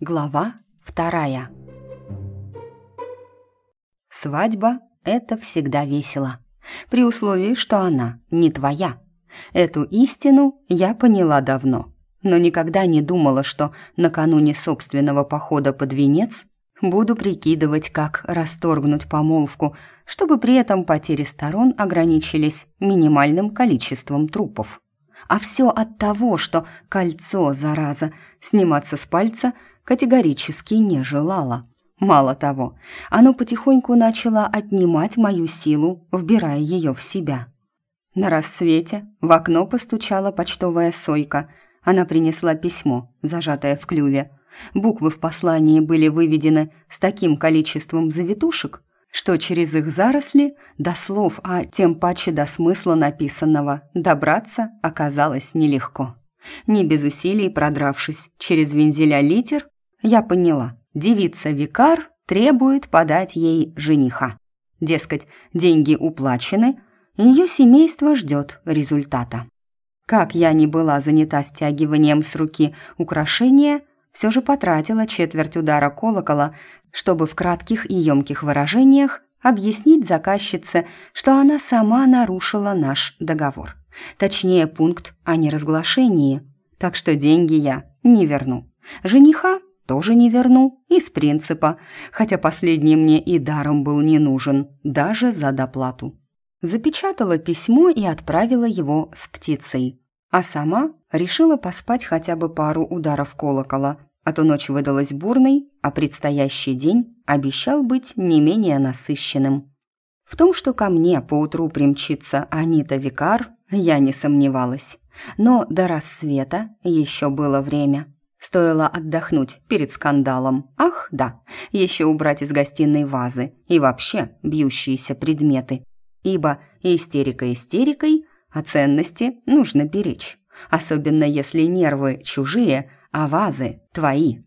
Глава вторая. Свадьба — это всегда весело, при условии, что она не твоя. Эту истину я поняла давно, но никогда не думала, что накануне собственного похода под венец буду прикидывать, как расторгнуть помолвку, чтобы при этом потери сторон ограничились минимальным количеством трупов. А все от того, что кольцо, зараза, сниматься с пальца – категорически не желала. Мало того, оно потихоньку начало отнимать мою силу, вбирая ее в себя. На рассвете в окно постучала почтовая сойка. Она принесла письмо, зажатое в клюве. Буквы в послании были выведены с таким количеством завитушек, что через их заросли до слов, а тем паче до смысла написанного, добраться оказалось нелегко. Не без усилий продравшись через вензеля литер, я поняла, девица-викар требует подать ей жениха. Дескать, деньги уплачены, ее семейство ждет результата. Как я не была занята стягиванием с руки украшения, все же потратила четверть удара колокола, чтобы в кратких и емких выражениях объяснить заказчице, что она сама нарушила наш договор. Точнее, пункт о неразглашении. Так что деньги я не верну. Жениха тоже не верну, из принципа, хотя последний мне и даром был не нужен, даже за доплату. Запечатала письмо и отправила его с птицей, а сама решила поспать хотя бы пару ударов колокола, а то ночь выдалась бурной, а предстоящий день обещал быть не менее насыщенным. В том, что ко мне поутру примчится Анита Викар, я не сомневалась. Но до рассвета еще было время. Стоило отдохнуть перед скандалом. Ах, да, еще убрать из гостиной вазы и вообще бьющиеся предметы. Ибо истерика истерикой, а ценности нужно беречь. Особенно если нервы чужие, а вазы твои.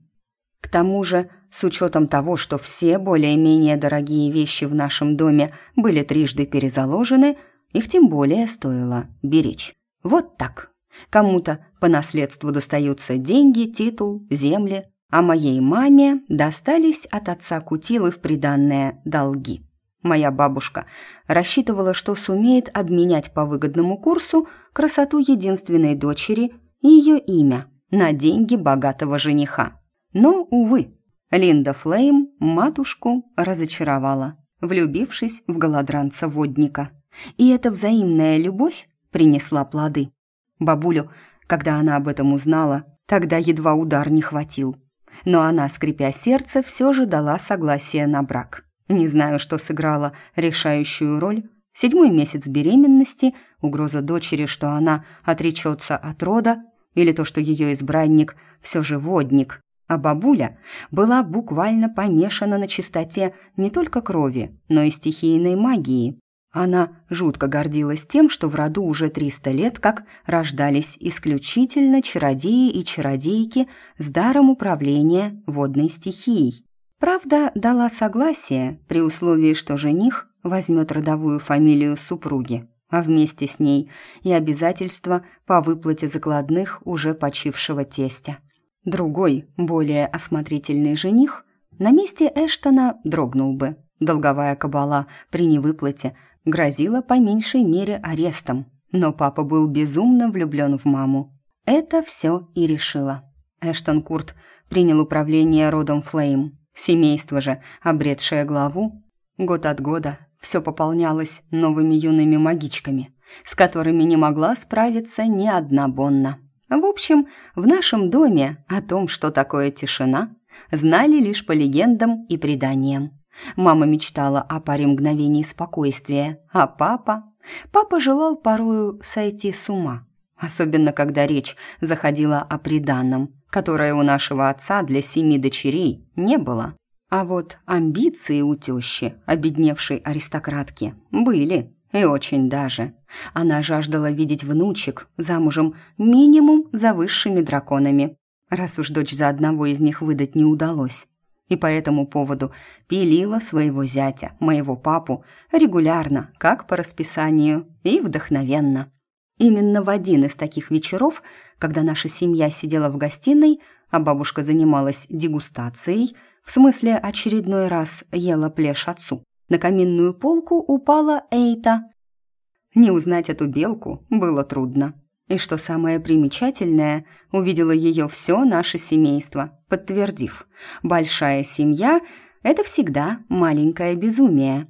К тому же, с учетом того, что все более-менее дорогие вещи в нашем доме были трижды перезаложены, их тем более стоило беречь. Вот так. Кому-то по наследству достаются деньги, титул, земли, а моей маме достались от отца Кутилы в приданное долги. Моя бабушка рассчитывала, что сумеет обменять по выгодному курсу красоту единственной дочери и ее имя на деньги богатого жениха. Но, увы, Линда Флейм матушку разочаровала, влюбившись в голодранца-водника. И эта взаимная любовь принесла плоды. Бабулю, когда она об этом узнала, тогда едва удар не хватил. Но она, скрипя сердце, все же дала согласие на брак. Не знаю, что сыграла решающую роль. Седьмой месяц беременности, угроза дочери, что она отречется от рода, или то, что ее избранник все же водник, а бабуля была буквально помешана на чистоте не только крови, но и стихийной магии. Она жутко гордилась тем, что в роду уже 300 лет как рождались исключительно чародеи и чародейки с даром управления водной стихией. Правда, дала согласие при условии, что жених возьмет родовую фамилию супруги, а вместе с ней и обязательства по выплате закладных уже почившего тестя. Другой, более осмотрительный жених на месте Эштона дрогнул бы. Долговая кабала при невыплате – грозила по меньшей мере арестом, но папа был безумно влюблен в маму. Это все и решило. Эштон Курт принял управление родом Флейм. Семейство же, обретшее главу, год от года все пополнялось новыми юными магичками, с которыми не могла справиться ни одна Бонна. В общем, в нашем доме о том, что такое тишина, знали лишь по легендам и преданиям. Мама мечтала о паре мгновений спокойствия, а папа... Папа желал порою сойти с ума, особенно когда речь заходила о приданном, которое у нашего отца для семи дочерей не было. А вот амбиции у тещи, обедневшей аристократки, были, и очень даже. Она жаждала видеть внучек замужем минимум за высшими драконами, раз уж дочь за одного из них выдать не удалось и по этому поводу пилила своего зятя, моего папу, регулярно, как по расписанию, и вдохновенно. Именно в один из таких вечеров, когда наша семья сидела в гостиной, а бабушка занималась дегустацией, в смысле очередной раз ела плешь отцу, на каминную полку упала Эйта. Не узнать эту белку было трудно. И что самое примечательное, увидело ее все наше семейство, подтвердив, большая семья – это всегда маленькое безумие.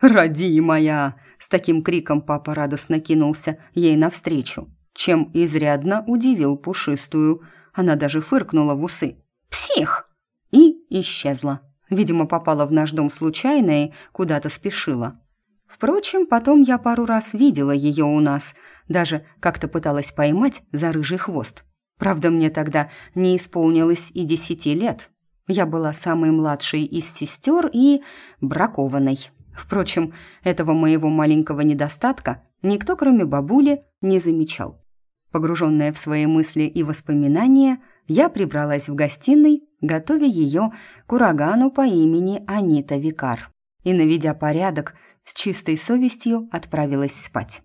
«Родимая!» – с таким криком папа радостно кинулся ей навстречу, чем изрядно удивил пушистую. Она даже фыркнула в усы. «Псих!» И исчезла. Видимо, попала в наш дом случайно и куда-то спешила. Впрочем, потом я пару раз видела ее у нас, даже как-то пыталась поймать за рыжий хвост. Правда, мне тогда не исполнилось и десяти лет. Я была самой младшей из сестер и бракованной. Впрочем, этого моего маленького недостатка никто, кроме бабули, не замечал. Погруженная в свои мысли и воспоминания, я прибралась в гостиной, готовя ее к урагану по имени Анита Викар. И, наведя порядок, с чистой совестью отправилась спать.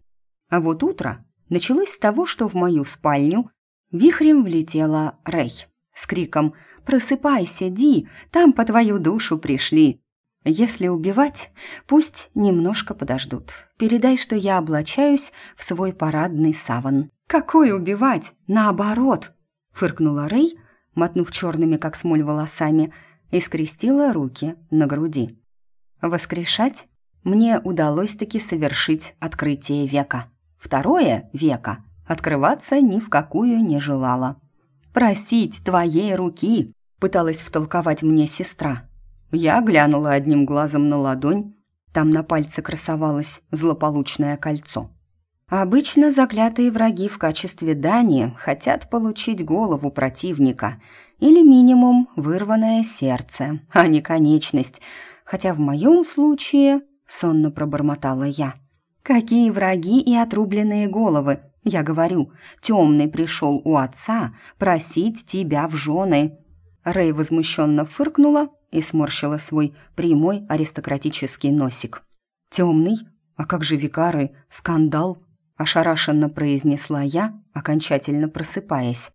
А вот утро началось с того, что в мою спальню вихрем влетела Рэй с криком «Просыпайся, Ди, там по твою душу пришли!» Если убивать, пусть немножко подождут. Передай, что я облачаюсь в свой парадный саван. Какой убивать? Наоборот, фыркнула Рэй, мотнув черными, как смоль, волосами, и скрестила руки на груди. Воскрешать мне удалось таки совершить открытие века. Второе века открываться ни в какую не желала. «Просить твоей руки!» — пыталась втолковать мне сестра. Я глянула одним глазом на ладонь. Там на пальце красовалось злополучное кольцо. Обычно заклятые враги в качестве дани хотят получить голову противника или минимум вырванное сердце, а не конечность, хотя в моем случае сонно пробормотала я. «Какие враги и отрубленные головы! Я говорю, темный пришел у отца просить тебя в жены!» Рэй возмущенно фыркнула и сморщила свой прямой аристократический носик. «Темный? А как же викары? Скандал?» Ошарашенно произнесла я, окончательно просыпаясь.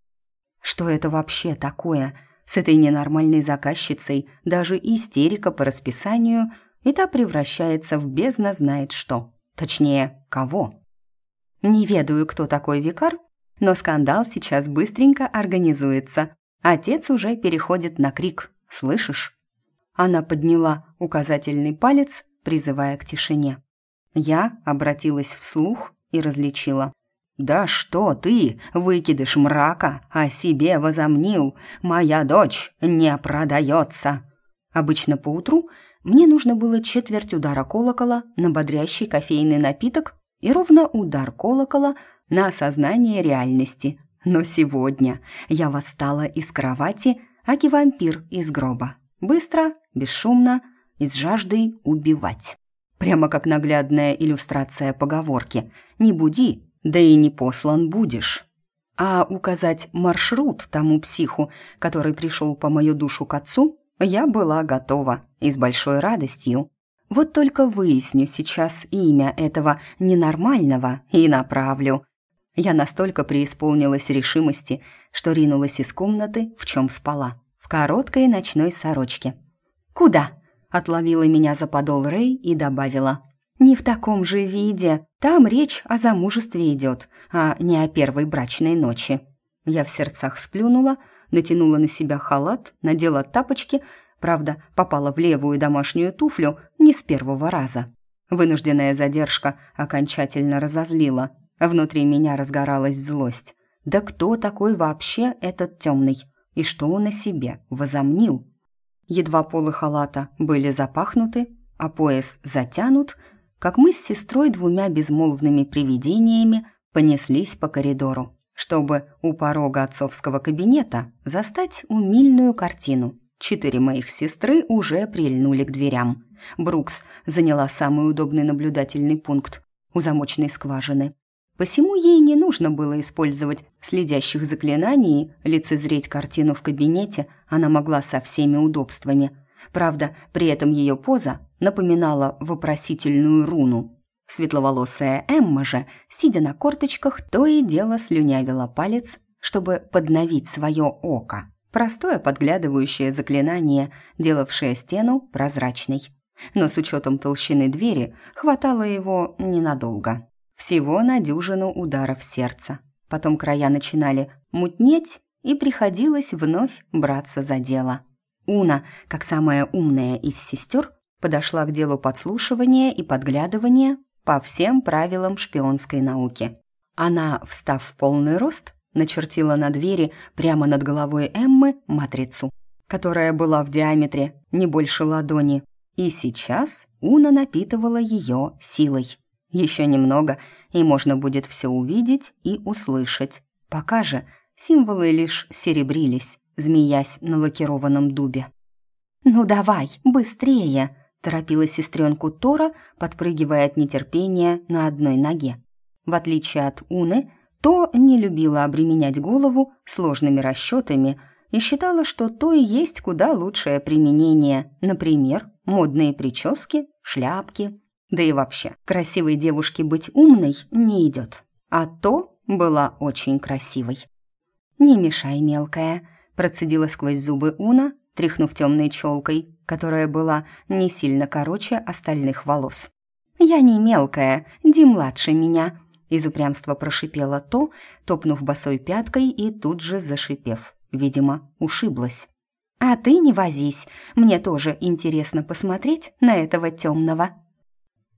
«Что это вообще такое?» С этой ненормальной заказчицей даже истерика по расписанию – и та превращается в бездна знает что. Точнее, кого. Не ведаю, кто такой викар, но скандал сейчас быстренько организуется. Отец уже переходит на крик. Слышишь? Она подняла указательный палец, призывая к тишине. Я обратилась вслух и различила. «Да что ты, выкидыш мрака, о себе возомнил? Моя дочь не продается!» Обычно поутру мне нужно было четверть удара колокола на бодрящий кофейный напиток и ровно удар колокола на осознание реальности. Но сегодня я восстала из кровати, аки вампир из гроба. Быстро, бесшумно и с жаждой убивать. Прямо как наглядная иллюстрация поговорки «Не буди, да и не послан будешь». А указать маршрут тому психу, который пришел по мою душу к отцу, я была готова и с большой радостью. Вот только выясню сейчас имя этого ненормального и направлю. Я настолько преисполнилась решимости, что ринулась из комнаты, в чем спала, короткой ночной сорочке. «Куда?» — отловила меня за подол Рэй и добавила. «Не в таком же виде. Там речь о замужестве идет, а не о первой брачной ночи». Я в сердцах сплюнула, натянула на себя халат, надела тапочки, правда, попала в левую домашнюю туфлю не с первого раза. Вынужденная задержка окончательно разозлила. Внутри меня разгоралась злость. Да кто такой вообще этот темный? И что он о себе возомнил? Едва полы халата были запахнуты, а пояс затянут, как мы с сестрой двумя безмолвными привидениями понеслись по коридору чтобы у порога отцовского кабинета застать умильную картину. Четыре моих сестры уже прильнули к дверям. Брукс заняла самый удобный наблюдательный пункт у замочной скважины. Посему ей не нужно было использовать следящих заклинаний, лицезреть картину в кабинете она могла со всеми удобствами. Правда, при этом ее поза напоминала вопросительную руну. Светловолосая Эмма же, сидя на корточках, то и дело слюнявила палец, чтобы подновить свое око. Простое подглядывающее заклинание, делавшее стену прозрачной. Но с учетом толщины двери хватало его ненадолго. Всего на дюжину ударов сердца. Потом края начинали мутнеть, и приходилось вновь браться за дело. Уна, как самая умная из сестер, подошла к делу подслушивания и подглядывания по всем правилам шпионской науки. Она, встав в полный рост, начертила на двери прямо над головой Эммы матрицу, которая была в диаметре не больше ладони, и сейчас Уна напитывала ее силой. Еще немного, и можно будет все увидеть и услышать. Пока же символы лишь серебрились, змеясь на лакированном дубе. «Ну давай, быстрее!» торопила сестренку Тора, подпрыгивая от нетерпения на одной ноге. В отличие от Уны, то не любила обременять голову сложными расчетами и считала, что то и есть куда лучшее применение, например, модные прически, шляпки. Да и вообще, красивой девушке быть умной не идет, а то была очень красивой. «Не мешай, мелкая», — процедила сквозь зубы Уна, тряхнув темной челкой, которая была не сильно короче остальных волос. «Я не мелкая, Ди младше меня», — из упрямства прошипела то, топнув босой пяткой и тут же зашипев. Видимо, ушиблась. «А ты не возись, мне тоже интересно посмотреть на этого темного».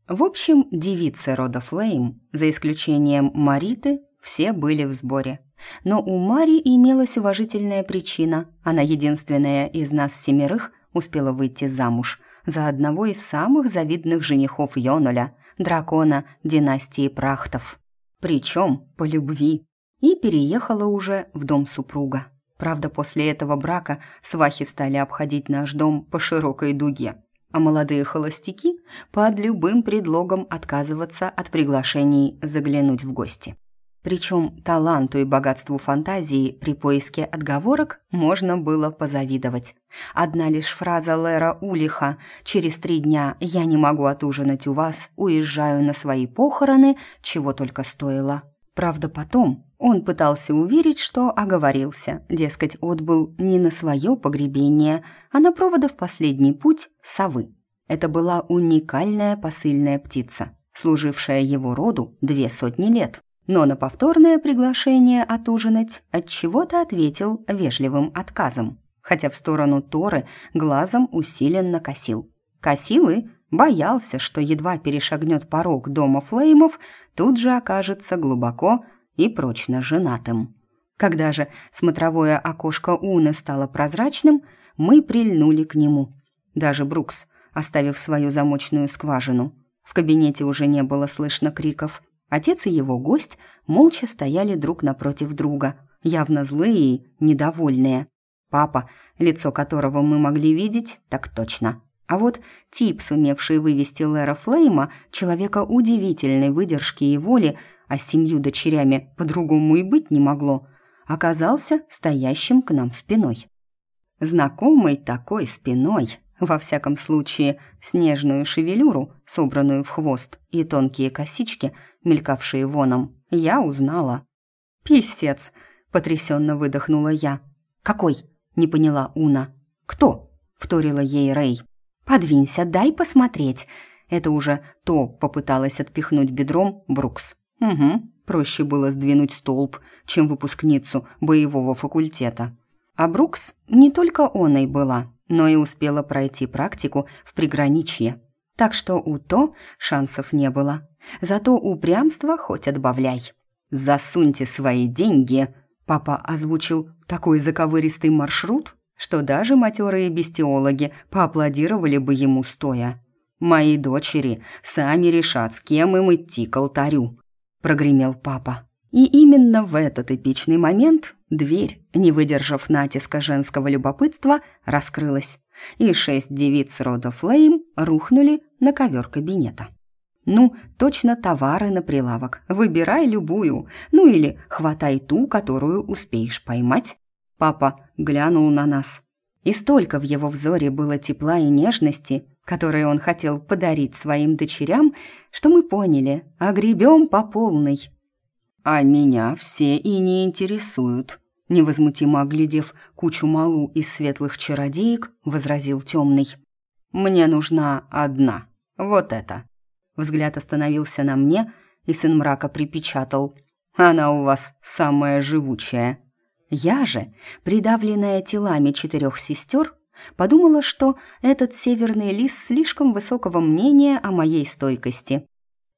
В общем, девицы рода Флейм, за исключением Мариты, все были в сборе. Но у Мари имелась уважительная причина. Она единственная из нас семерых успела выйти замуж за одного из самых завидных женихов Йонуля, дракона династии Прахтов. Причем по любви. И переехала уже в дом супруга. Правда, после этого брака свахи стали обходить наш дом по широкой дуге, а молодые холостяки под любым предлогом отказываться от приглашений заглянуть в гости. Причем таланту и богатству фантазии при поиске отговорок можно было позавидовать. Одна лишь фраза Лера Улиха «Через три дня я не могу отужинать у вас, уезжаю на свои похороны», чего только стоило. Правда, потом он пытался уверить, что оговорился, дескать, отбыл не на свое погребение, а на провода в последний путь совы. Это была уникальная посыльная птица, служившая его роду две сотни лет но на повторное приглашение отужинать от чего-то ответил вежливым отказом, хотя в сторону Торы глазом усиленно косил. Косил и боялся, что едва перешагнет порог дома Флеймов, тут же окажется глубоко и прочно женатым. Когда же смотровое окошко Уны стало прозрачным, мы прильнули к нему. Даже Брукс, оставив свою замочную скважину. В кабинете уже не было слышно криков. Отец и его гость молча стояли друг напротив друга, явно злые и недовольные. Папа, лицо которого мы могли видеть, так точно. А вот тип, сумевший вывести Лера Флейма, человека удивительной выдержки и воли, а с семью дочерями по-другому и быть не могло, оказался стоящим к нам спиной. Знакомой такой спиной, во всяком случае, снежную шевелюру, собранную в хвост, и тонкие косички, мелькавшие воном, я узнала. «Писец!» — потрясенно выдохнула я. «Какой?» — не поняла Уна. «Кто?» — вторила ей Рэй. «Подвинься, дай посмотреть». Это уже то попыталась отпихнуть бедром Брукс. «Угу, проще было сдвинуть столб, чем выпускницу боевого факультета». А Брукс не только оной была, но и успела пройти практику в приграничье. Так что у то шансов не было. Зато упрямство хоть отбавляй. «Засуньте свои деньги!» Папа озвучил такой заковыристый маршрут, что даже матерые бестиологи поаплодировали бы ему стоя. «Мои дочери сами решат, с кем им идти к алтарю», — прогремел папа. И именно в этот эпичный момент дверь, не выдержав натиска женского любопытства, раскрылась, и шесть девиц рода Флейм рухнули на ковер кабинета. Ну, точно товары на прилавок. Выбирай любую. Ну или хватай ту, которую успеешь поймать. Папа глянул на нас. И столько в его взоре было тепла и нежности, которые он хотел подарить своим дочерям, что мы поняли, огребем по полной. «А меня все и не интересуют», — невозмутимо оглядев кучу малу из светлых чародеек, возразил темный. «Мне нужна одна. Вот это». Взгляд остановился на мне, и сын мрака припечатал. «Она у вас самая живучая». Я же, придавленная телами четырех сестер, подумала, что этот северный лис слишком высокого мнения о моей стойкости.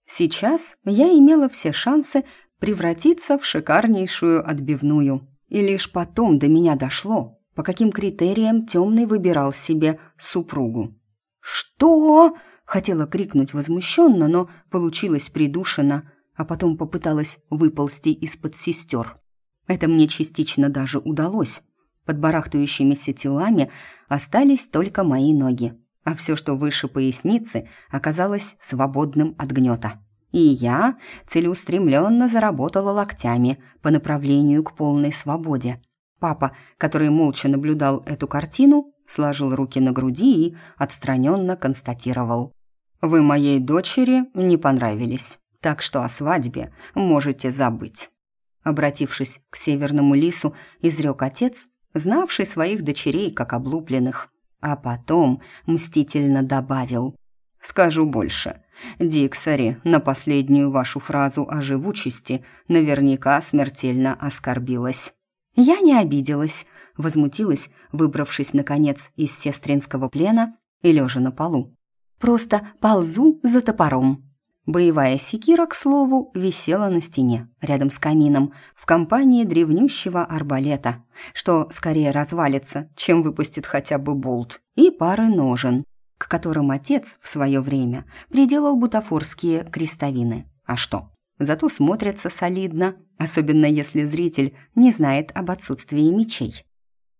Сейчас я имела все шансы превратиться в шикарнейшую отбивную. И лишь потом до меня дошло, по каким критериям темный выбирал себе супругу. «Что?» — хотела крикнуть возмущенно, но получилось придушенно, а потом попыталась выползти из-под сестер. Это мне частично даже удалось. Под барахтающимися телами остались только мои ноги, а все, что выше поясницы, оказалось свободным от гнета. И я целеустремленно заработала локтями по направлению к полной свободе. Папа, который молча наблюдал эту картину, сложил руки на груди и отстраненно констатировал. «Вы моей дочери не понравились, так что о свадьбе можете забыть». Обратившись к северному лису, изрек отец, знавший своих дочерей как облупленных, а потом мстительно добавил. «Скажу больше. Диксари на последнюю вашу фразу о живучести наверняка смертельно оскорбилась». «Я не обиделась», — возмутилась, выбравшись, наконец, из сестринского плена и лежа на полу. «Просто ползу за топором». Боевая секира, к слову, висела на стене, рядом с камином, в компании древнющего арбалета, что скорее развалится, чем выпустит хотя бы болт, и пары ножен, к которым отец в свое время приделал бутафорские крестовины. А что? Зато смотрятся солидно, особенно если зритель не знает об отсутствии мечей.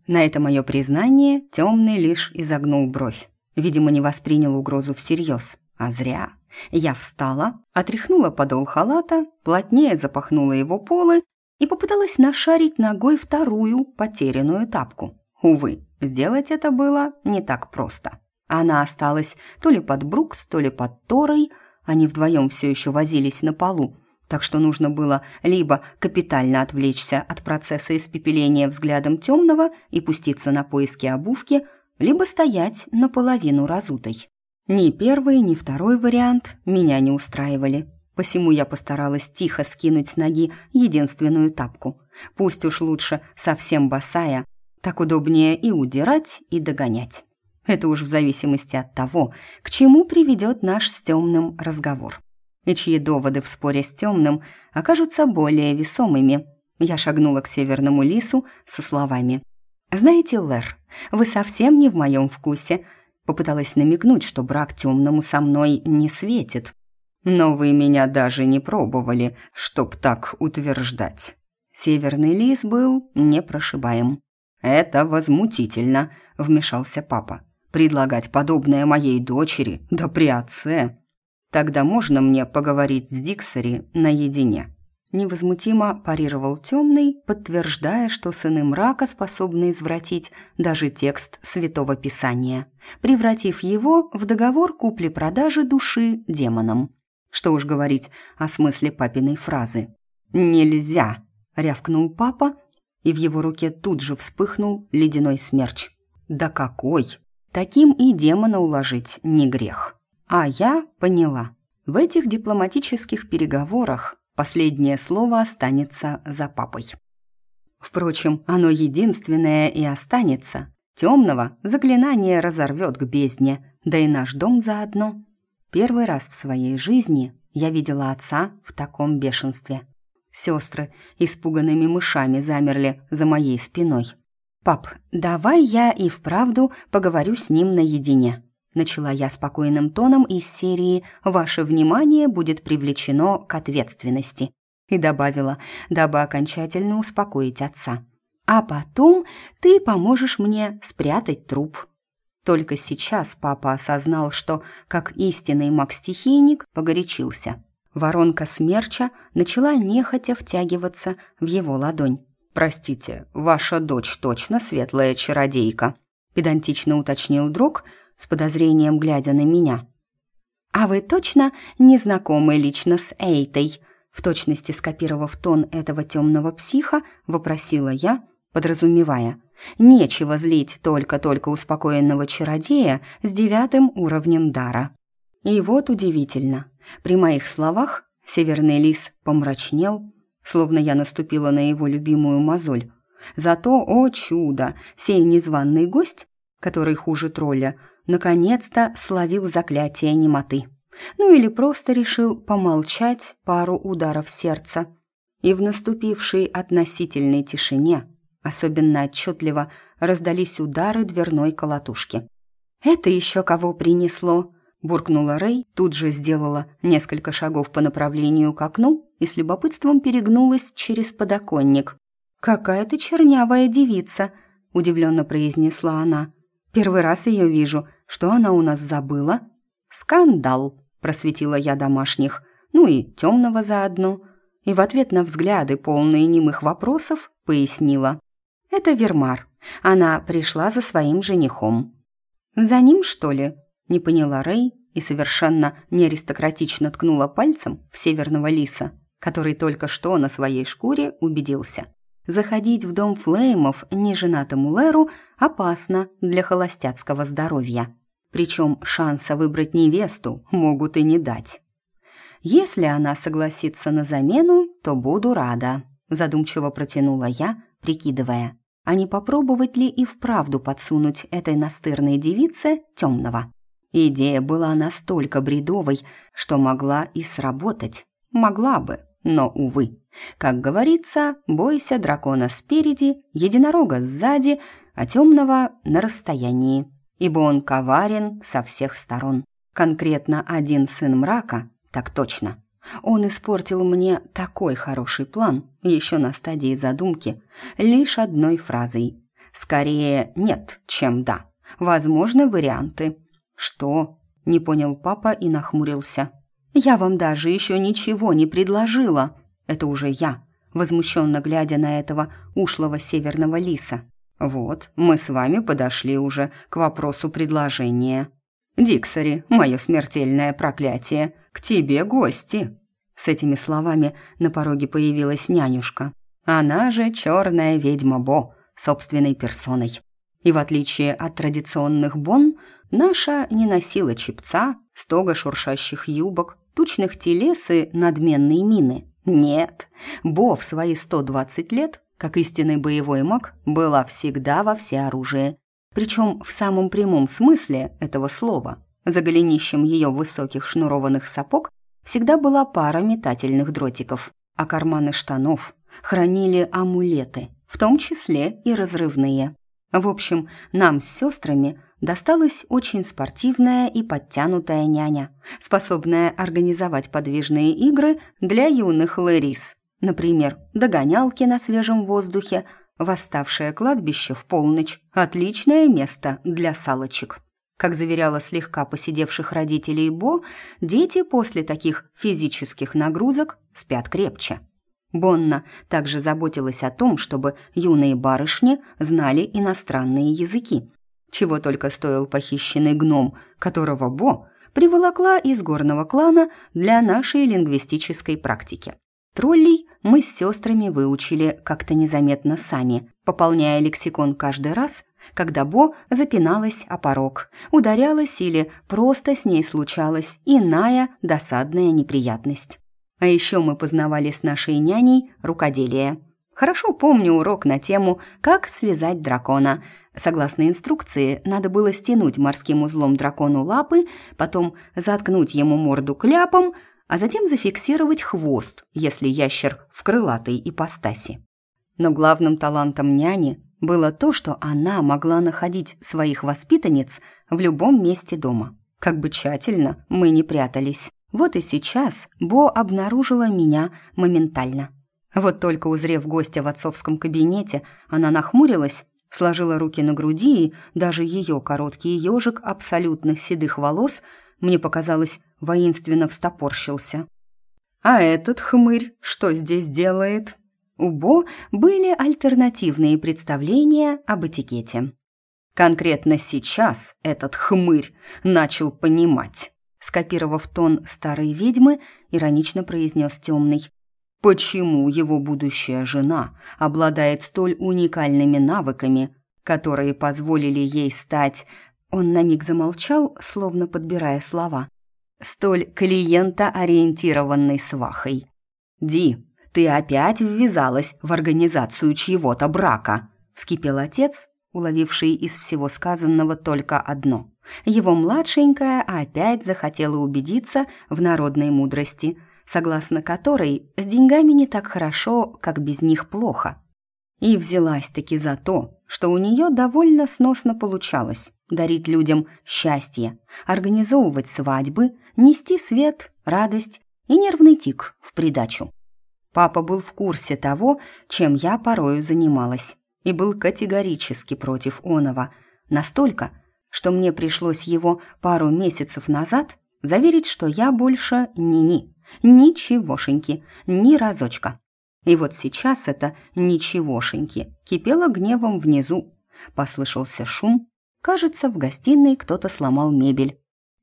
На это мое признание темный лишь изогнул бровь. Видимо, не воспринял угрозу всерьез, а зря. Я встала, отряхнула подол халата, плотнее запахнула его полы и попыталась нашарить ногой вторую потерянную тапку. Увы, сделать это было не так просто. Она осталась то ли под Брукс, то ли под Торой, они вдвоем все еще возились на полу, так что нужно было либо капитально отвлечься от процесса испепеления взглядом темного и пуститься на поиски обувки, либо стоять наполовину разутой. Ни первый, ни второй вариант меня не устраивали. Посему я постаралась тихо скинуть с ноги единственную тапку. Пусть уж лучше совсем босая, так удобнее и удирать, и догонять. Это уж в зависимости от того, к чему приведет наш с темным разговор. И чьи доводы в споре с темным окажутся более весомыми. Я шагнула к северному лису со словами. «Знаете, Лэр, вы совсем не в моем вкусе. Попыталась намекнуть, что брак темному со мной не светит. Но вы меня даже не пробовали, чтоб так утверждать. Северный лис был непрошибаем. «Это возмутительно», — вмешался папа. «Предлагать подобное моей дочери, да при отце. Тогда можно мне поговорить с Диксари наедине?» Невозмутимо парировал темный, подтверждая, что сыны мрака способны извратить даже текст Святого Писания, превратив его в договор купли-продажи души демонам. Что уж говорить о смысле папиной фразы. «Нельзя!» — рявкнул папа, и в его руке тут же вспыхнул ледяной смерч. «Да какой!» Таким и демона уложить не грех. А я поняла. В этих дипломатических переговорах Последнее слово останется за папой. Впрочем, оно единственное и останется. Темного заклинание разорвет к бездне, да и наш дом заодно. Первый раз в своей жизни я видела отца в таком бешенстве. Сестры испуганными мышами замерли за моей спиной. «Пап, давай я и вправду поговорю с ним наедине», Начала я спокойным тоном из серии «Ваше внимание будет привлечено к ответственности» и добавила, дабы окончательно успокоить отца. «А потом ты поможешь мне спрятать труп». Только сейчас папа осознал, что, как истинный маг-стихийник, погорячился. Воронка смерча начала нехотя втягиваться в его ладонь. «Простите, ваша дочь точно светлая чародейка?» педантично уточнил друг, с подозрением глядя на меня. «А вы точно не знакомы лично с Эйтой?» В точности скопировав тон этого темного психа, вопросила я, подразумевая. Нечего злить только-только успокоенного чародея с девятым уровнем дара. И вот удивительно. При моих словах северный лис помрачнел, словно я наступила на его любимую мозоль. Зато, о чудо, сей незваный гость, который хуже тролля, наконец-то словил заклятие немоты. Ну или просто решил помолчать пару ударов сердца. И в наступившей относительной тишине особенно отчетливо раздались удары дверной колотушки. «Это еще кого принесло?» буркнула Рэй, тут же сделала несколько шагов по направлению к окну и с любопытством перегнулась через подоконник. «Какая ты чернявая девица!» – удивленно произнесла она. «Первый раз ее вижу. Что она у нас забыла?» «Скандал!» – просветила я домашних. Ну и темного заодно. И в ответ на взгляды, полные немых вопросов, пояснила. «Это Вермар. Она пришла за своим женихом». «За ним, что ли?» – не поняла Рэй и совершенно неаристократично ткнула пальцем в северного лиса, который только что на своей шкуре убедился. Заходить в дом Флеймов неженатому Леру опасно для холостяцкого здоровья. Причем шанса выбрать невесту могут и не дать. «Если она согласится на замену, то буду рада», задумчиво протянула я, прикидывая, а не попробовать ли и вправду подсунуть этой настырной девице темного. Идея была настолько бредовой, что могла и сработать. Могла бы, но, увы. Как говорится, бойся дракона спереди, единорога сзади, а темного на расстоянии, ибо он коварен со всех сторон. Конкретно один сын мрака, так точно. Он испортил мне такой хороший план, еще на стадии задумки, лишь одной фразой. Скорее «нет», чем «да». Возможны варианты. «Что?» – не понял папа и нахмурился. «Я вам даже еще ничего не предложила!» Это уже я, возмущенно глядя на этого ушлого северного лиса. «Вот, мы с вами подошли уже к вопросу предложения. Диксари, мое смертельное проклятие, к тебе гости!» С этими словами на пороге появилась нянюшка. Она же черная ведьма Бо, собственной персоной. И в отличие от традиционных бон, наша не носила чепца, стога шуршащих юбок, тучных телес и надменной мины. Нет, Бо в свои 120 лет, как истинный боевой маг, была всегда во всеоружии. Причем в самом прямом смысле этого слова. За голенищем ее высоких шнурованных сапог всегда была пара метательных дротиков, а карманы штанов хранили амулеты, в том числе и разрывные. В общем, нам с сестрами досталась очень спортивная и подтянутая няня, способная организовать подвижные игры для юных Лэрис. Например, догонялки на свежем воздухе, восставшее кладбище в полночь – отличное место для салочек. Как заверяла слегка посидевших родителей Бо, дети после таких физических нагрузок спят крепче. Бонна также заботилась о том, чтобы юные барышни знали иностранные языки, чего только стоил похищенный гном, которого Бо приволокла из горного клана для нашей лингвистической практики. Троллей мы с сестрами выучили как-то незаметно сами, пополняя лексикон каждый раз, когда Бо запиналась о порог, ударялась или просто с ней случалась иная досадная неприятность. А еще мы познавали с нашей няней рукоделие. Хорошо помню урок на тему «Как связать дракона». Согласно инструкции, надо было стянуть морским узлом дракону лапы, потом заткнуть ему морду кляпом, а затем зафиксировать хвост, если ящер в крылатой ипостаси. Но главным талантом няни было то, что она могла находить своих воспитанниц в любом месте дома. Как бы тщательно мы не прятались. Вот и сейчас Бо обнаружила меня моментально. Вот только узрев гостя в отцовском кабинете, она нахмурилась, сложила руки на груди, и даже ее короткий ежик абсолютно седых волос, мне показалось, воинственно встопорщился. «А этот хмырь что здесь делает?» У Бо были альтернативные представления об этикете. Конкретно сейчас этот хмырь начал понимать. Скопировав тон старой ведьмы, иронично произнес темный. Почему его будущая жена обладает столь уникальными навыками, которые позволили ей стать... Он на миг замолчал, словно подбирая слова. Столь клиентоориентированной свахой. «Ди, ты опять ввязалась в организацию чьего-то брака», — вскипел отец, уловивший из всего сказанного только одно. Его младшенькая опять захотела убедиться в народной мудрости, согласно которой с деньгами не так хорошо, как без них плохо. И взялась-таки за то, что у нее довольно сносно получалось дарить людям счастье, организовывать свадьбы, нести свет, радость и нервный тик в придачу. Папа был в курсе того, чем я порою занималась и был категорически против оного, настолько, что мне пришлось его пару месяцев назад заверить, что я больше ни-ни, ничегошеньки, ни разочка. И вот сейчас это ничегошеньки кипело гневом внизу. Послышался шум. Кажется, в гостиной кто-то сломал мебель.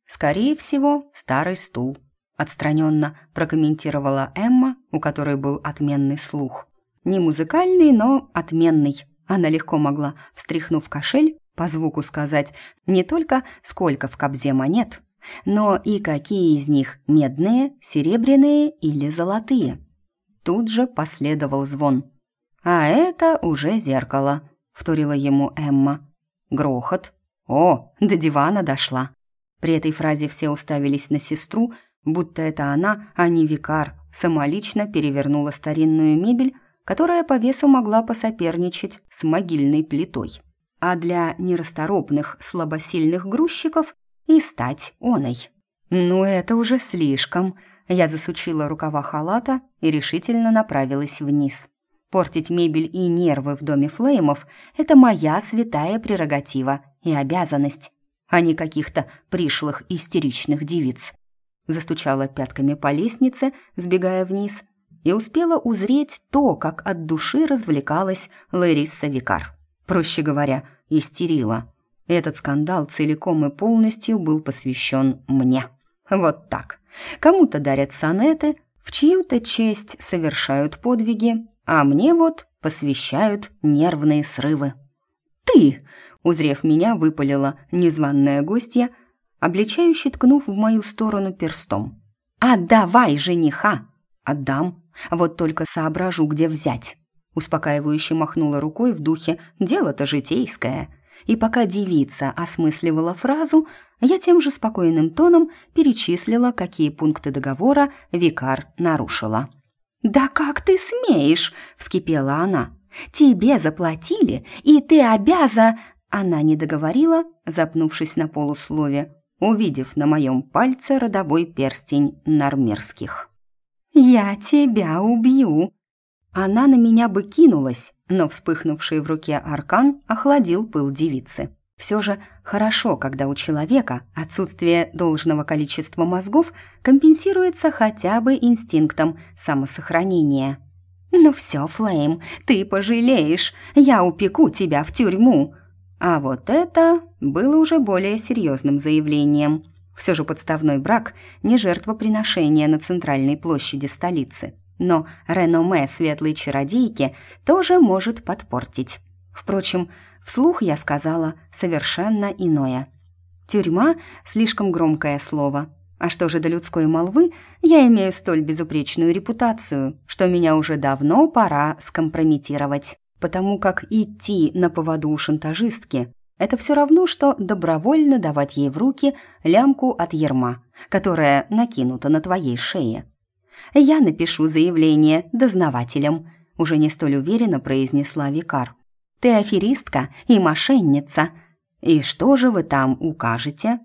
Скорее всего, старый стул. Отстраненно прокомментировала Эмма, у которой был отменный слух. Не музыкальный, но отменный. Она легко могла, встряхнув кошель, по звуку сказать не только сколько в кобзе монет, но и какие из них медные, серебряные или золотые. Тут же последовал звон. «А это уже зеркало», — вторила ему Эмма. Грохот. «О, до дивана дошла». При этой фразе все уставились на сестру, будто это она, а не викар, самолично перевернула старинную мебель которая по весу могла посоперничать с могильной плитой. А для нерасторопных, слабосильных грузчиков и стать оной. «Ну, это уже слишком», я засучила рукава халата и решительно направилась вниз. Портить мебель и нервы в доме Флеймов – это моя святая прерогатива и обязанность, а не каких-то пришлых истеричных девиц. Застучала пятками по лестнице, сбегая вниз, и успела узреть то, как от души развлекалась Лариса Викар. Проще говоря, истерила. Этот скандал целиком и полностью был посвящен мне. Вот так. Кому-то дарят сонеты, в чью-то честь совершают подвиги, а мне вот посвящают нервные срывы. «Ты!» — узрев меня, выпалила незваная гостья, обличающе ткнув в мою сторону перстом. «Отдавай жениха!» «Отдам», вот только соображу, где взять. Успокаивающе махнула рукой в духе «дело-то житейское». И пока девица осмысливала фразу, я тем же спокойным тоном перечислила, какие пункты договора викар нарушила. «Да как ты смеешь?» — вскипела она. «Тебе заплатили, и ты обяза...» Она не договорила, запнувшись на полуслове, увидев на моем пальце родовой перстень нормирских. «Я тебя убью!» Она на меня бы кинулась, но вспыхнувший в руке аркан охладил пыл девицы. Все же хорошо, когда у человека отсутствие должного количества мозгов компенсируется хотя бы инстинктом самосохранения. «Ну все, Флейм, ты пожалеешь, я упеку тебя в тюрьму!» А вот это было уже более серьезным заявлением. Все же подставной брак не жертвоприношение на центральной площади столицы. Но реноме светлой чародейки тоже может подпортить. Впрочем, вслух я сказала совершенно иное. Тюрьма – слишком громкое слово. А что же до людской молвы, я имею столь безупречную репутацию, что меня уже давно пора скомпрометировать. Потому как идти на поводу у шантажистки это все равно, что добровольно давать ей в руки лямку от ерма, которая накинута на твоей шее. «Я напишу заявление дознавателям», — уже не столь уверенно произнесла Викар. «Ты аферистка и мошенница. И что же вы там укажете?»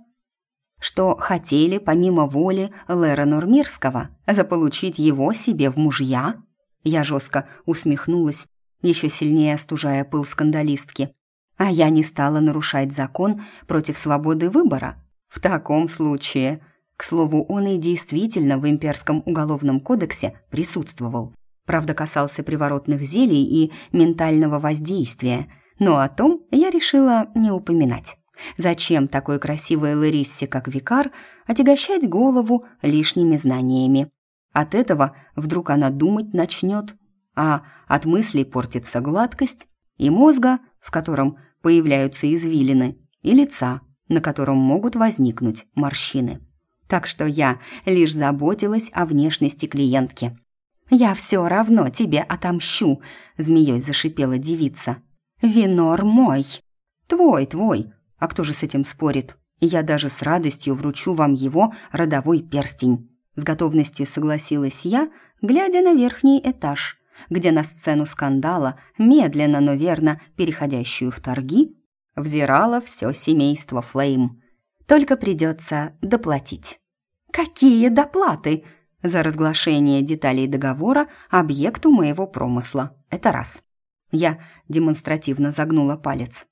Что хотели, помимо воли Лера Нурмирского, заполучить его себе в мужья? Я жестко усмехнулась, еще сильнее остужая пыл скандалистки. А я не стала нарушать закон против свободы выбора. В таком случае, к слову, он и действительно в имперском уголовном кодексе присутствовал. Правда, касался приворотных зелий и ментального воздействия, но о том я решила не упоминать. Зачем такой красивой Лариссе, как Викар, отягощать голову лишними знаниями? От этого вдруг она думать начнет, а от мыслей портится гладкость и мозга, в котором появляются извилины, и лица, на котором могут возникнуть морщины. Так что я лишь заботилась о внешности клиентки. «Я все равно тебе отомщу», — змеей зашипела девица. «Винор мой». «Твой, твой. А кто же с этим спорит? Я даже с радостью вручу вам его родовой перстень». С готовностью согласилась я, глядя на верхний этаж, где на сцену скандала, медленно, но верно переходящую в торги, взирало все семейство Флейм. Только придется доплатить. «Какие доплаты?» за разглашение деталей договора объекту моего промысла. Это раз. Я демонстративно загнула палец.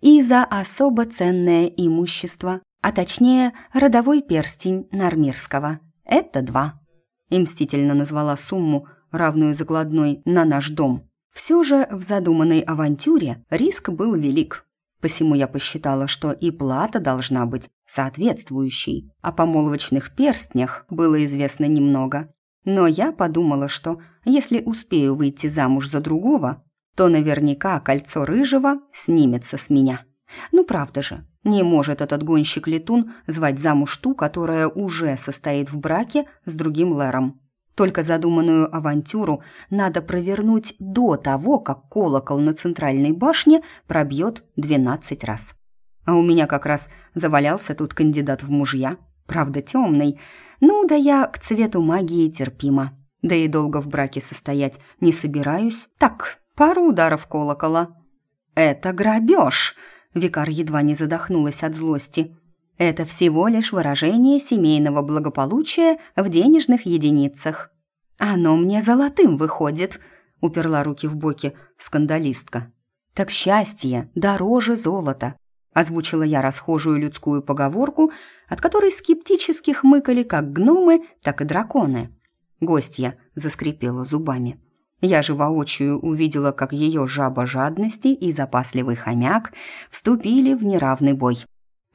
И за особо ценное имущество, а точнее родовой перстень Нармирского. Это два. И мстительно назвала сумму, равную закладной на наш дом. Все же в задуманной авантюре риск был велик. Посему я посчитала, что и плата должна быть соответствующей. О помолвочных перстнях было известно немного. Но я подумала, что если успею выйти замуж за другого, то наверняка кольцо рыжего снимется с меня. Ну правда же, не может этот гонщик-летун звать замуж ту, которая уже состоит в браке с другим Лером. Только задуманную авантюру надо провернуть до того, как колокол на центральной башне пробьет 12 раз. А у меня как раз завалялся тут кандидат в мужья. Правда, темный. Ну, да я к цвету магии терпима. Да и долго в браке состоять не собираюсь. Так, пару ударов колокола. «Это грабеж!» Викар едва не задохнулась от злости. Это всего лишь выражение семейного благополучия в денежных единицах. Оно мне золотым выходит, уперла руки в боки скандалистка. Так счастье дороже золота, озвучила я расхожую людскую поговорку, от которой скептически хмыкали как гномы, так и драконы. Гостья заскрипела зубами. Я же воочию увидела, как ее жаба жадности и запасливый хомяк вступили в неравный бой.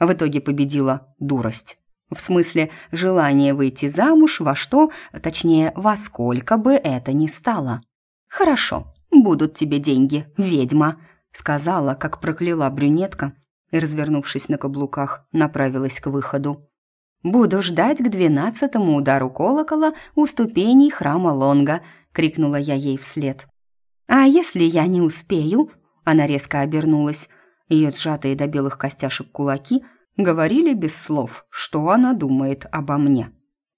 В итоге победила дурость. В смысле, желание выйти замуж во что, точнее, во сколько бы это ни стало. «Хорошо, будут тебе деньги, ведьма», — сказала, как прокляла брюнетка, и, развернувшись на каблуках, направилась к выходу. «Буду ждать к двенадцатому удару колокола у ступеней храма Лонга», — крикнула я ей вслед. «А если я не успею?» Она резко обернулась. Ее сжатые до белых костяшек кулаки говорили без слов, что она думает обо мне.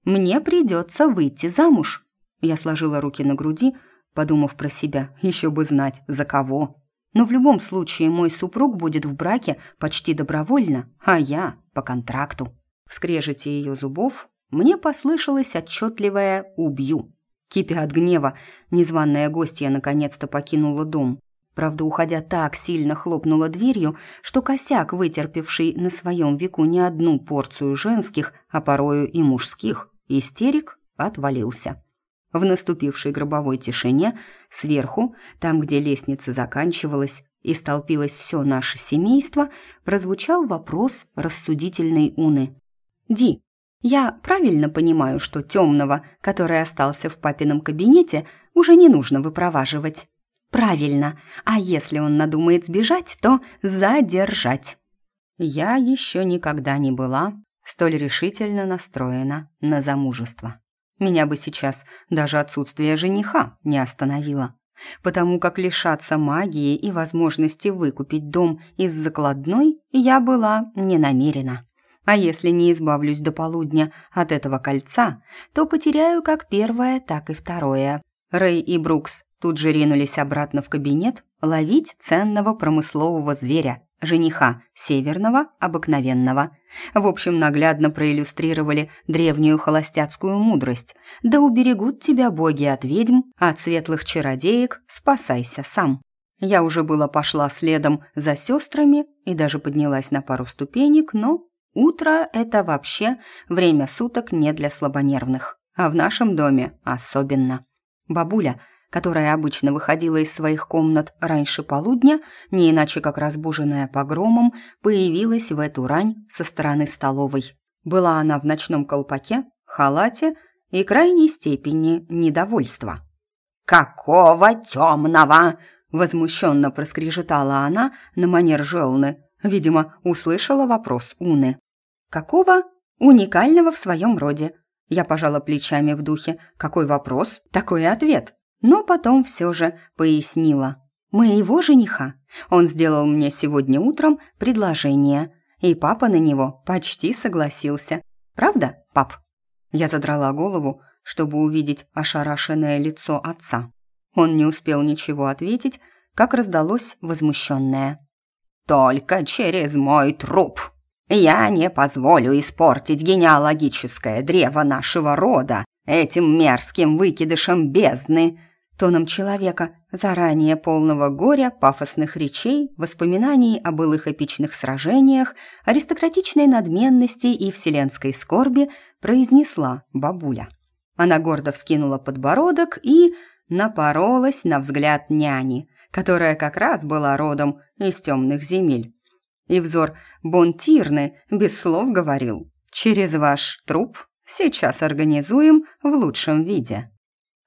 «Мне придется выйти замуж». Я сложила руки на груди, подумав про себя, еще бы знать, за кого. Но в любом случае мой супруг будет в браке почти добровольно, а я по контракту. В скрежете ее зубов мне послышалось отчетливое «убью». Кипя от гнева, незваная гостья наконец-то покинула дом. Правда, уходя так сильно хлопнула дверью, что косяк, вытерпевший на своем веку не одну порцию женских, а порою и мужских, истерик отвалился. В наступившей гробовой тишине сверху, там, где лестница заканчивалась и столпилось все наше семейство, прозвучал вопрос рассудительной Уны. «Ди, я правильно понимаю, что темного, который остался в папином кабинете, уже не нужно выпроваживать?» Правильно. А если он надумает сбежать, то задержать. Я еще никогда не была столь решительно настроена на замужество. Меня бы сейчас даже отсутствие жениха не остановило, потому как лишаться магии и возможности выкупить дом из закладной я была не намерена. А если не избавлюсь до полудня от этого кольца, то потеряю как первое, так и второе. Рэй и Брукс тут же ринулись обратно в кабинет ловить ценного промыслового зверя, жениха, северного, обыкновенного. В общем, наглядно проиллюстрировали древнюю холостяцкую мудрость. «Да уберегут тебя боги от ведьм, от светлых чародеек, спасайся сам». Я уже было пошла следом за сестрами и даже поднялась на пару ступенек, но утро — это вообще время суток не для слабонервных, а в нашем доме особенно. Бабуля — которая обычно выходила из своих комнат раньше полудня, не иначе как разбуженная погромом, появилась в эту рань со стороны столовой. Была она в ночном колпаке, халате и крайней степени недовольства. «Какого темного?» — возмущенно проскрежетала она на манер Желны. Видимо, услышала вопрос Уны. «Какого?» «Уникального в своем роде». Я пожала плечами в духе. «Какой вопрос? Такой и ответ». Но потом все же пояснила. «Моего жениха. Он сделал мне сегодня утром предложение, и папа на него почти согласился. Правда, пап?» Я задрала голову, чтобы увидеть ошарашенное лицо отца. Он не успел ничего ответить, как раздалось возмущенное. «Только через мой труп. Я не позволю испортить генеалогическое древо нашего рода этим мерзким выкидышем бездны», тоном человека, заранее полного горя, пафосных речей, воспоминаний о былых эпичных сражениях, аристократичной надменности и вселенской скорби, произнесла бабуля. Она гордо вскинула подбородок и напоролась на взгляд няни, которая как раз была родом из темных земель. И взор Бонтирны без слов говорил «Через ваш труп сейчас организуем в лучшем виде».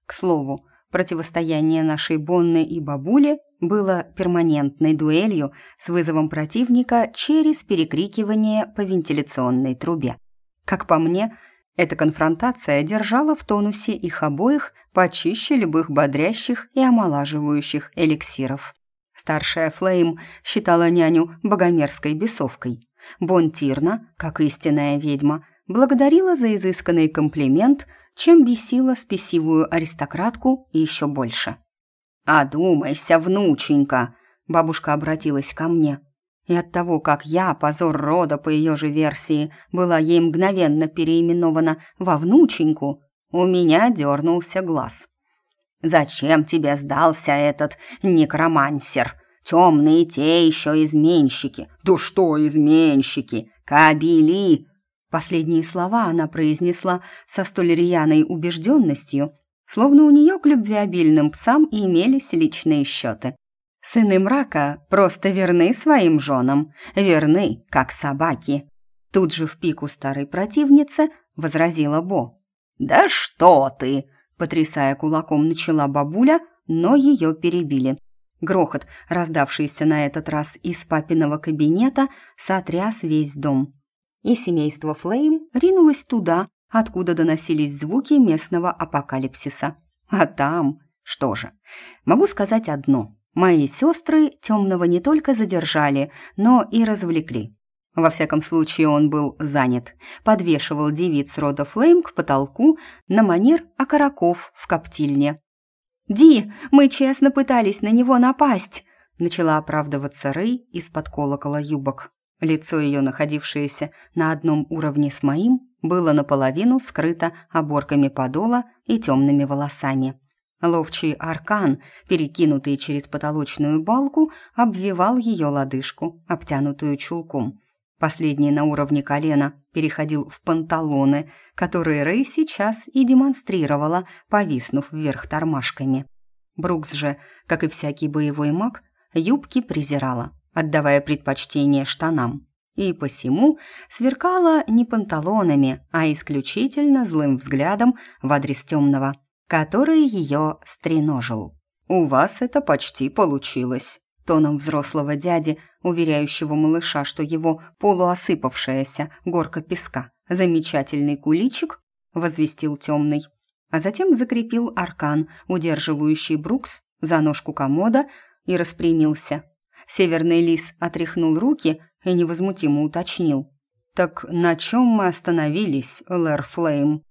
К слову, противостояние нашей Бонны и бабули было перманентной дуэлью с вызовом противника через перекрикивание по вентиляционной трубе. Как по мне, эта конфронтация держала в тонусе их обоих почище любых бодрящих и омолаживающих эликсиров. Старшая Флейм считала няню богомерзкой бесовкой. Бонтирна, как истинная ведьма, благодарила за изысканный комплимент, чем бесила спесивую аристократку еще больше. «Одумайся, внученька!» — бабушка обратилась ко мне и от того, как я, позор рода по ее же версии, была ей мгновенно переименована во внученьку, у меня дернулся глаз. «Зачем тебе сдался этот некромансер? Темные те еще изменщики». «Да что изменщики? Кабели!» Последние слова она произнесла со столь рьяной убежденностью, словно у нее к любвеобильным псам имелись личные счеты. Сыны мрака просто верны своим женам, верны, как собаки. Тут же в пику старой противницы возразила Бо. «Да что ты!» — потрясая кулаком, начала бабуля, но ее перебили. Грохот, раздавшийся на этот раз из папиного кабинета, сотряс весь дом. И семейство Флейм ринулось туда, откуда доносились звуки местного апокалипсиса. А там... Что же, могу сказать одно. Мои сестры темного не только задержали, но и развлекли. Во всяком случае, он был занят. Подвешивал девиц рода Флейм к потолку на манер окороков в коптильне. «Ди, мы честно пытались на него напасть!» Начала оправдываться Рэй из-под колокола юбок. Лицо ее, находившееся на одном уровне с моим, было наполовину скрыто оборками подола и темными волосами. Ловчий аркан, перекинутый через потолочную балку, обвивал ее лодыжку, обтянутую чулком. Последний на уровне колена переходил в панталоны, которые Рэй сейчас и демонстрировала, повиснув вверх тормашками. Брукс же, как и всякий боевой маг, юбки презирала, отдавая предпочтение штанам. И посему сверкала не панталонами, а исключительно злым взглядом в адрес темного – который ее стреножил. «У вас это почти получилось», тоном взрослого дяди, уверяющего малыша, что его полуосыпавшаяся горка песка замечательный куличик, возвестил темный, а затем закрепил аркан, удерживающий Брукс за ножку комода, и распрямился. Северный лис отряхнул руки и невозмутимо уточнил. «Так на чем мы остановились, Лэр Флейм?»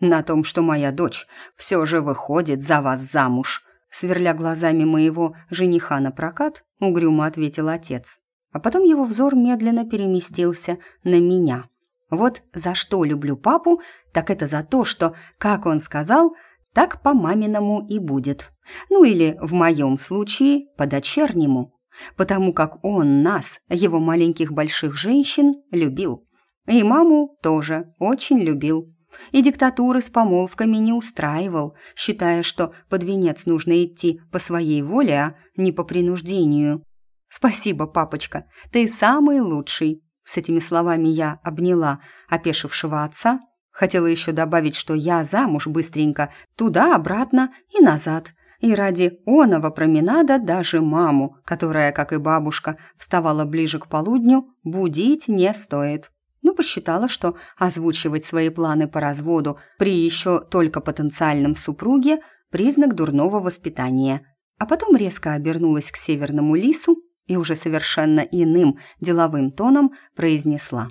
на том, что моя дочь все же выходит за вас замуж», сверля глазами моего жениха на прокат, угрюмо ответил отец. А потом его взор медленно переместился на меня. Вот за что люблю папу, так это за то, что, как он сказал, так по маминому и будет. Ну или, в моем случае, по дочернему. Потому как он нас, его маленьких больших женщин, любил. И маму тоже очень любил. и диктатуры с помолвками не устраивал, считая, что под венец нужно идти по своей воле, а не по принуждению. «Спасибо, папочка, ты самый лучший!» С этими словами я обняла опешившего отца, хотела еще добавить, что я замуж быстренько, туда-обратно и назад, и ради оного променада даже маму, которая, как и бабушка, вставала ближе к полудню, будить не стоит. Ну, посчитала, что озвучивать свои планы по разводу при еще только потенциальном супруге – признак дурного воспитания. А потом резко обернулась к северному лису и уже совершенно иным деловым тоном произнесла.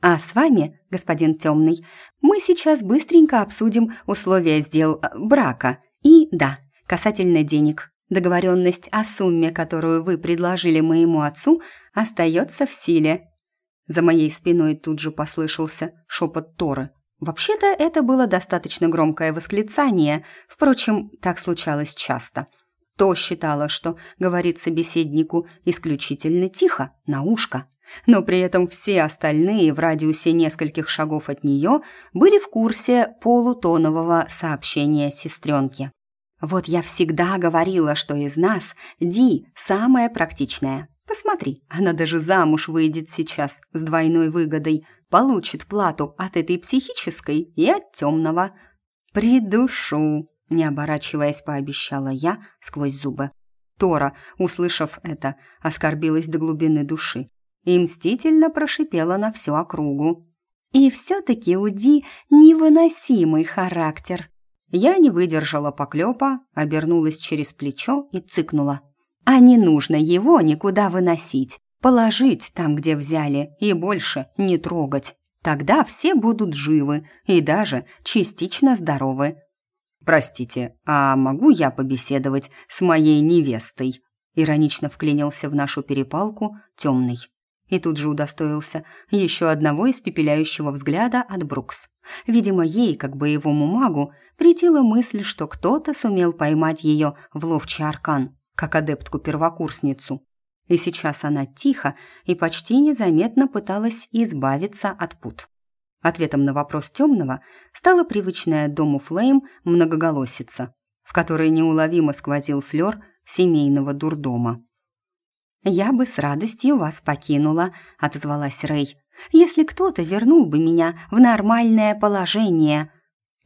«А с вами, господин Темный, мы сейчас быстренько обсудим условия сдел... Э, брака. И да, касательно денег. Договоренность о сумме, которую вы предложили моему отцу, остается в силе. За моей спиной тут же послышался шепот Торы. Вообще-то это было достаточно громкое восклицание, впрочем, так случалось часто. То считала, что говорит собеседнику исключительно тихо, на ушко, но при этом все остальные в радиусе нескольких шагов от нее были в курсе полутонового сообщения сестренки. «Вот я всегда говорила, что из нас Ди самая практичная. Посмотри, она даже замуж выйдет сейчас с двойной выгодой, получит плату от этой психической и от темного. Придушу, не оборачиваясь, пообещала я сквозь зубы. Тора, услышав это, оскорбилась до глубины души и мстительно прошипела на всю округу. «И все-таки у Ди невыносимый характер». Я не выдержала поклепа, обернулась через плечо и цыкнула. А не нужно его никуда выносить. Положить там, где взяли, и больше не трогать. Тогда все будут живы и даже частично здоровы. «Простите, а могу я побеседовать с моей невестой?» Иронично вклинился в нашу перепалку темный. И тут же удостоился еще одного испепеляющего взгляда от Брукс. Видимо, ей, как боевому магу, притила мысль, что кто-то сумел поймать ее в ловчий аркан как адептку-первокурсницу. И сейчас она тихо и почти незаметно пыталась избавиться от пут. Ответом на вопрос темного стала привычная дому Флейм многоголосица, в которой неуловимо сквозил флер семейного дурдома. «Я бы с радостью вас покинула», — отозвалась Рэй, «если кто-то вернул бы меня в нормальное положение».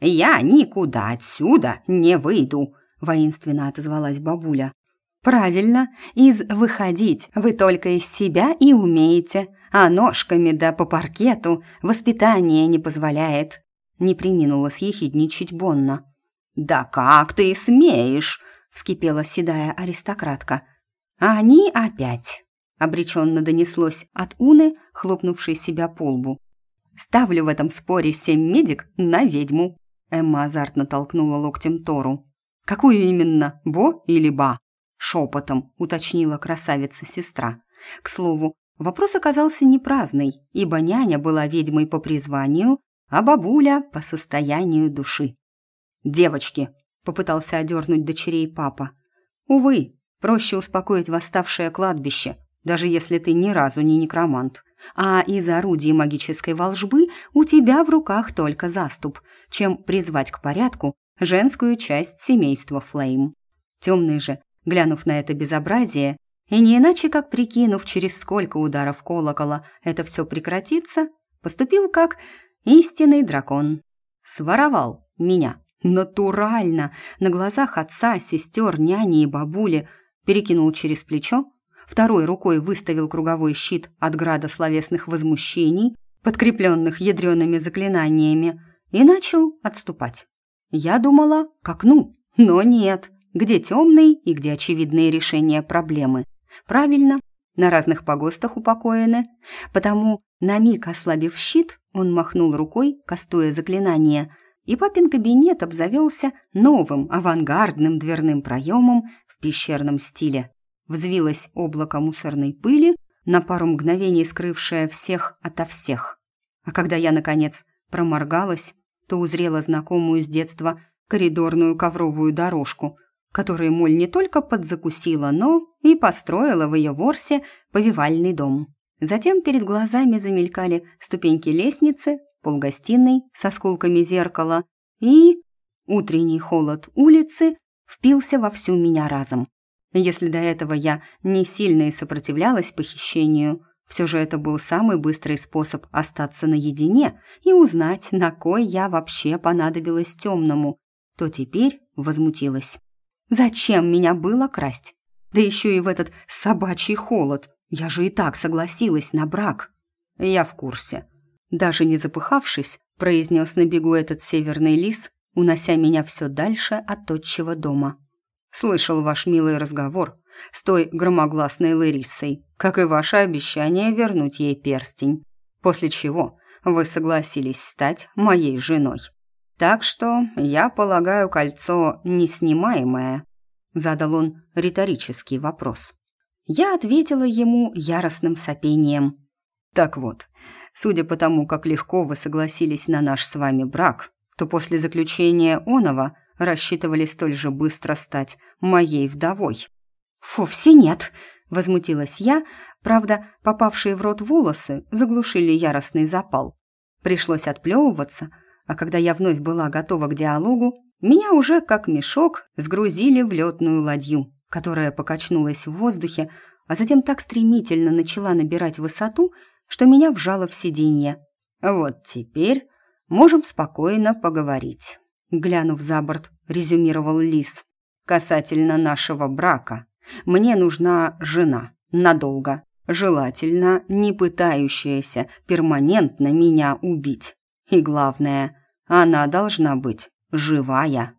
«Я никуда отсюда не выйду», — воинственно отозвалась бабуля. «Правильно, из «выходить» вы только из себя и умеете, а ножками да по паркету воспитание не позволяет», — не приминула съехидничать Бонна. «Да как ты смеешь?» — вскипела седая аристократка. «А они опять», — обреченно донеслось от Уны, хлопнувшей себя по лбу. «Ставлю в этом споре семь медик на ведьму», — Эмма азартно толкнула локтем Тору. «Какую именно, Бо или Ба?» шепотом уточнила красавица-сестра. К слову, вопрос оказался не праздный, ибо няня была ведьмой по призванию, а бабуля по состоянию души. «Девочки!» — попытался одернуть дочерей папа. «Увы, проще успокоить восставшее кладбище, даже если ты ни разу не некромант. А из орудий магической волжбы у тебя в руках только заступ, чем призвать к порядку женскую часть семейства Флейм. Темный же Глянув на это безобразие, и не иначе как прикинув, через сколько ударов колокола это все прекратится, поступил как истинный дракон. Своровал меня. Натурально, на глазах отца, сестер, няни и бабули, перекинул через плечо, второй рукой выставил круговой щит от града словесных возмущений, подкрепленных ядреными заклинаниями, и начал отступать. Я думала, к окну, но нет. Где темный и где очевидные решения проблемы? Правильно, на разных погостах упокоены. Потому, на миг ослабив щит, он махнул рукой, кастуя заклинание, и папин кабинет обзавелся новым авангардным дверным проемом пещерном стиле. Взвилось облако мусорной пыли, на пару мгновений скрывшее всех ото всех. А когда я, наконец, проморгалась, то узрела знакомую с детства коридорную ковровую дорожку, который Моль не только подзакусила, но и построила в ее ворсе повивальный дом. Затем перед глазами замелькали ступеньки лестницы, полгостиной с осколками зеркала и... Утренний холод улицы впился во всю меня разом. Если до этого я не сильно и сопротивлялась похищению, все же это был самый быстрый способ остаться наедине и узнать, на кой я вообще понадобилась темному, то теперь возмутилась. Зачем меня было красть? Да еще и в этот собачий холод. Я же и так согласилась на брак. Я в курсе. Даже не запыхавшись, произнес на бегу этот северный лис, унося меня все дальше от отчего дома. Слышал ваш милый разговор с той громогласной Ларисой, как и ваше обещание вернуть ей перстень, после чего вы согласились стать моей женой. Так что, я полагаю, кольцо неснимаемое. Задал он риторический вопрос. Я ответила ему яростным сопением. Так вот, судя по тому, как легко вы согласились на наш с вами брак, то после заключения оного рассчитывали столь же быстро стать моей вдовой. «Вовсе нет», — возмутилась я, правда, попавшие в рот волосы заглушили яростный запал. Пришлось отплевываться, а когда я вновь была готова к диалогу, меня уже как мешок сгрузили в летную ладью, которая покачнулась в воздухе, а затем так стремительно начала набирать высоту, что меня вжало в сиденье. «Вот теперь можем спокойно поговорить», — глянув за борт, резюмировал Лис. «Касательно нашего брака, мне нужна жена, надолго, желательно не пытающаяся перманентно меня убить. И главное, она должна быть живая.